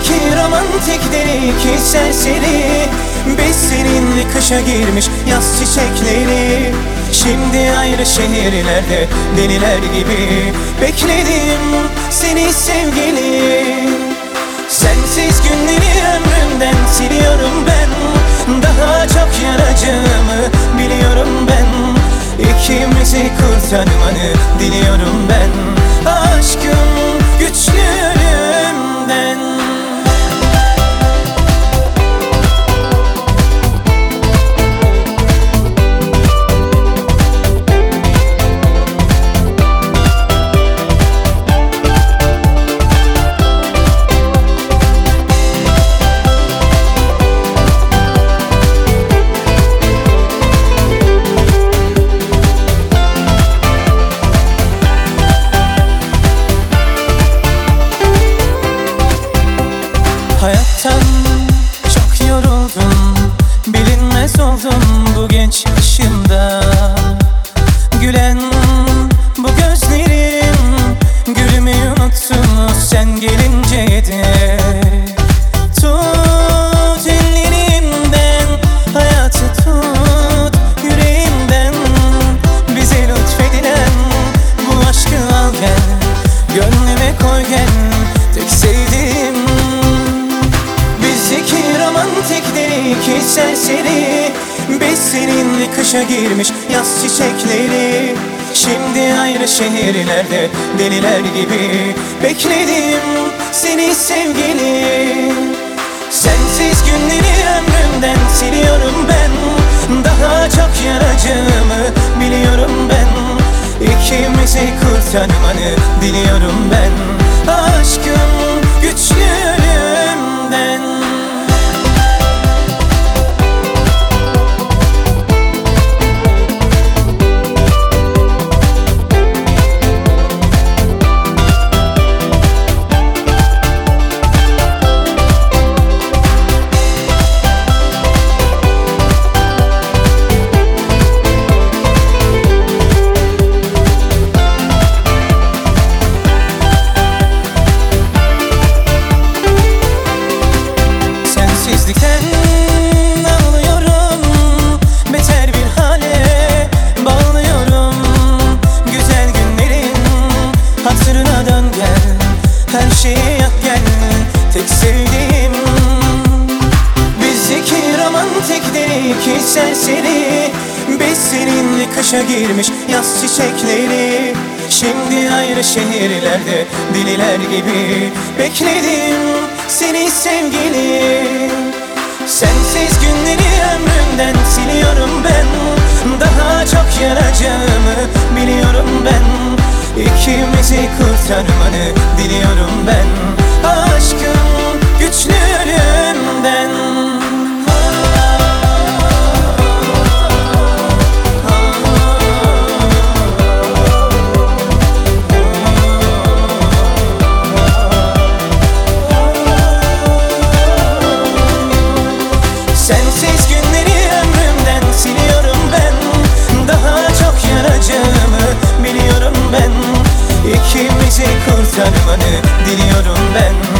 Bizdeki romantikleri iki serseri. Biz seninle kışa girmiş yaz çiçekleri. Şimdi ayrı şehirlerde deliler gibi Bekledim seni sevgilim Sensiz günleri ömrümden siliyorum ben. Daha çok yanacağımı biliyorum ben. İkimizi kurtarmanı diliyorum ben Hayattan çok yoruldum. Bilinmez oldum bu genç yaşımda. Gülen bu gözlerim Gülümü unuttun sen gelince de Tut ellerimden Hayatı tut yüreğimden. Bize lütfedilen bu aşkı al gel Gönlüme koy gel iki serseri Biz seninle kışa girmiş yaz çiçekleri. Şimdi ayrı şehirlerde deliler gibi Bekledim seni sevgilim. Sensiz günleri ömrümden siliyorum ben Daha çok yanacağımı biliyorum ben. İkimizi kurtarmanı diliyorum ben hatırına dön gel Her şeye yak gel. Tek sevdiğim Bizdeki romantikleri iki serseri. Biz seninle kışa girmiş yaz çiçekleri. Şimdi ayrı şehirlerde deliler gibi Bekledim seni sevgilim Sensiz günleri ömrümden siliyorum ben. Daha çok yanacağımı biliyorum ben İkimizi kurtarmanı diliyorum ben canımını diliyorum ben.